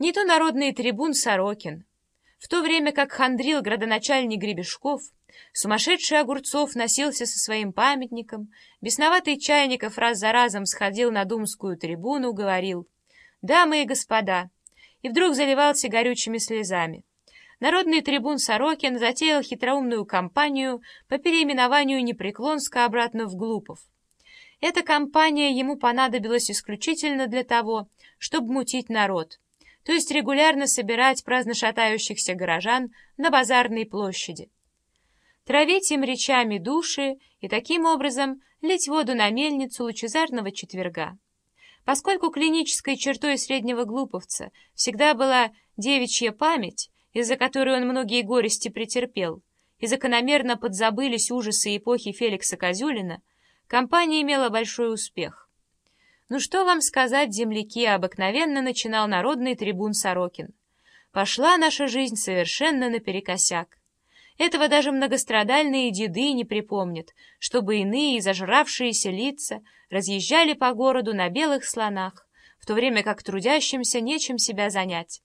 Не то народный трибун Сорокин. В то время как хандрил градоначальник Гребешков, сумасшедший Огурцов носился со своим памятником, бесноватый Чайников раз за разом сходил на думскую трибуну, говорил «Дамы и господа!» и вдруг заливался горючими слезами. Народный трибун Сорокин затеял хитроумную кампанию по переименованию Непреклонска обратно в Глупов. Эта кампания ему понадобилась исключительно для того, чтобы мутить народ, то есть регулярно собирать праздно шатающихся горожан на базарной площади. Травить им речами души и таким образом лить воду на мельницу лучезарного четверга. Поскольку клинической чертой среднего глуповца всегда была девичья память, из-за которой он многие горести претерпел, и закономерно подзабылись ужасы эпохи Феликса Козюлина, компания имела большой успех. Ну что вам сказать, земляки, обыкновенно начинал народный трибун Сорокин. Пошла наша жизнь совершенно наперекосяк. Этого даже многострадальные деды не припомнят, чтобы иные зажравшиеся лица разъезжали по городу на белых слонах, в то время как трудящимся нечем себя занять.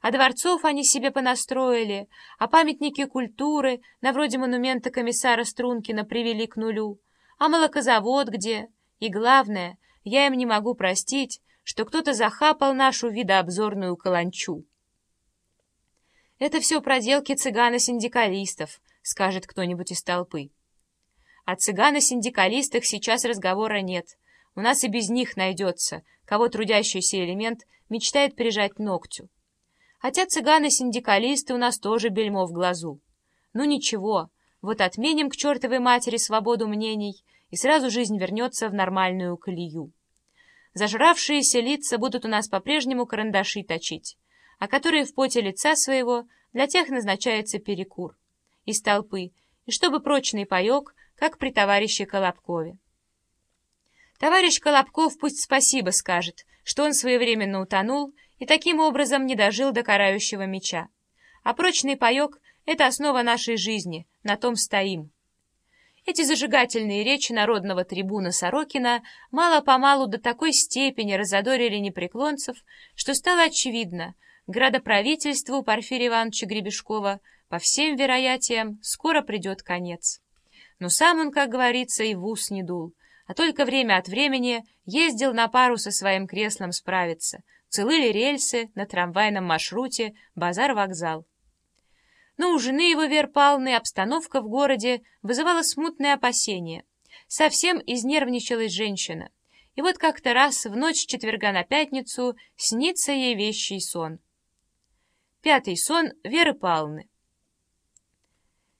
А дворцов они себе понастроили, а памятники культуры, на вроде монумента комиссара Стрункина, привели к нулю. А молокозавод где? И главное, я им не могу простить, что кто-то захапал нашу видообзорную каланчу. «Это все проделки цыгана-синдикалистов», — скажет кто-нибудь из толпы. О цыгано-синдикалистах сейчас разговора нет. У нас и без них найдется, кого трудящийся элемент мечтает прижать ногтю. Хотя цыганы-синдикалисты у нас тоже бельмо в глазу. Ну ничего, вот отменим к чертовой матери свободу мнений, и сразу жизнь вернется в нормальную колею. Зажравшиеся лица будут у нас по-прежнему карандаши точить, а которые в поте лица своего для тех назначается перекур. Из толпы, и чтобы прочный паек, как при товарище Колобкове. Товарищ Колобков пусть спасибо скажет, что он своевременно утонул и таким образом не дожил до карающего меча. А прочный паек — это основа нашей жизни, на том стоим. Эти зажигательные речи народного трибуна Сорокина мало-помалу до такой степени разодорили непреклонцев, что стало очевидно, градоправительству Порфирия Ивановича Гребешкова по всем вероятиям скоро придет конец. Но сам он, как говорится, и в ус не дул, а только время от времени ездил на пару со своим креслом справиться — Целыли рельсы на трамвайном маршруте базар-вокзал. Но у жены его Вер Павловны обстановка в городе вызывала смутное опасение. Совсем изнервничалась женщина. И вот как-то раз в ночь четверга на пятницу снится ей вещий сон. Пятый сон Веры Павловны.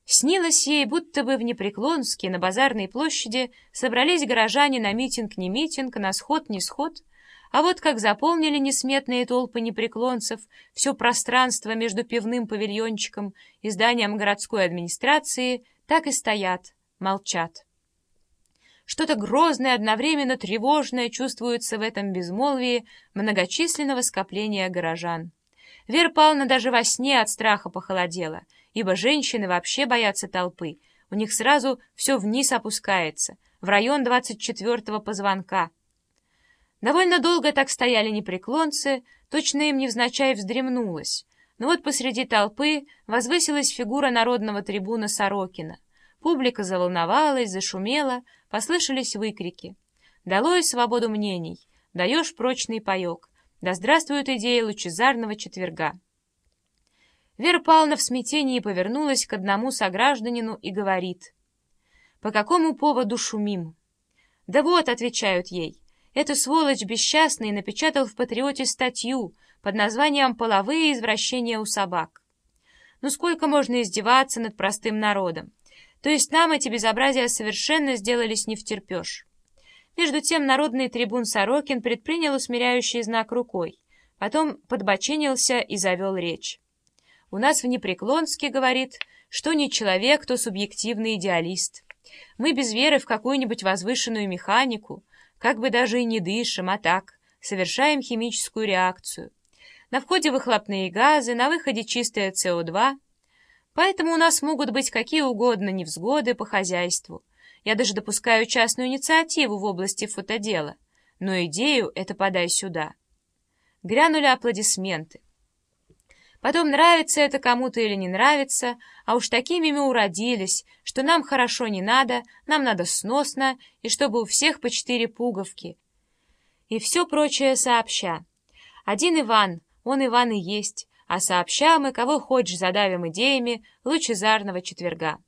Снилось ей, будто бы в Непреклонске на базарной площади собрались горожане на митинг не митинг, на сход не сход — а вот как заполнили несметные толпы непреклонцев все пространство между пивным павильончиком и зданием городской администрации, так и стоят, молчат. Что-то грозное, одновременно тревожное чувствуется в этом безмолвии многочисленного скопления горожан. Вера Павловна даже во сне от страха похолодела, ибо женщины вообще боятся толпы, у них сразу все вниз опускается, в район 24-го позвонка — Довольно долго так стояли непреклонцы, точно им невзначай вздремнулось. Но вот посреди толпы возвысилась фигура народного трибуна Сорокина. Публика заволновалась, зашумела, послышались выкрики. «Долой свободу мнений! Даешь прочный паек! Да здравствует идея лучезарного четверга!» Вера Павловна в смятении повернулась к одному согражданину и говорит. «По какому поводу шумим?» «Да вот», — отвечают ей, — Эту сволочь бесчастный напечатал в «Патриоте» статью под названием «Половые извращения у собак». Ну сколько можно издеваться над простым народом? То есть нам эти безобразия совершенно сделались не втерпешь. Между тем народный трибун Сорокин предпринял усмиряющий знак рукой, потом подбоченился и завел речь. У нас в Непреклонске, говорит, что не человек, то субъективный идеалист. Мы без веры в какую-нибудь возвышенную механику, как бы даже и не дышим, а так, совершаем химическую реакцию. На входе выхлопные газы, на выходе чистое СО2. Поэтому у нас могут быть какие угодно невзгоды по хозяйству. Я даже допускаю частную инициативу в области фотодела. Но идею это подай сюда. Грянули аплодисменты. Потом нравится это кому-то или не нравится, а уж такими мы уродились, что нам хорошо не надо, нам надо сносно, и чтобы у всех по четыре пуговки. И все прочее сообща. Один Иван, он Иван и есть, а сообща мы, кого хочешь, задавим идеями лучезарного четверга.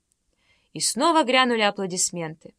И снова грянули аплодисменты.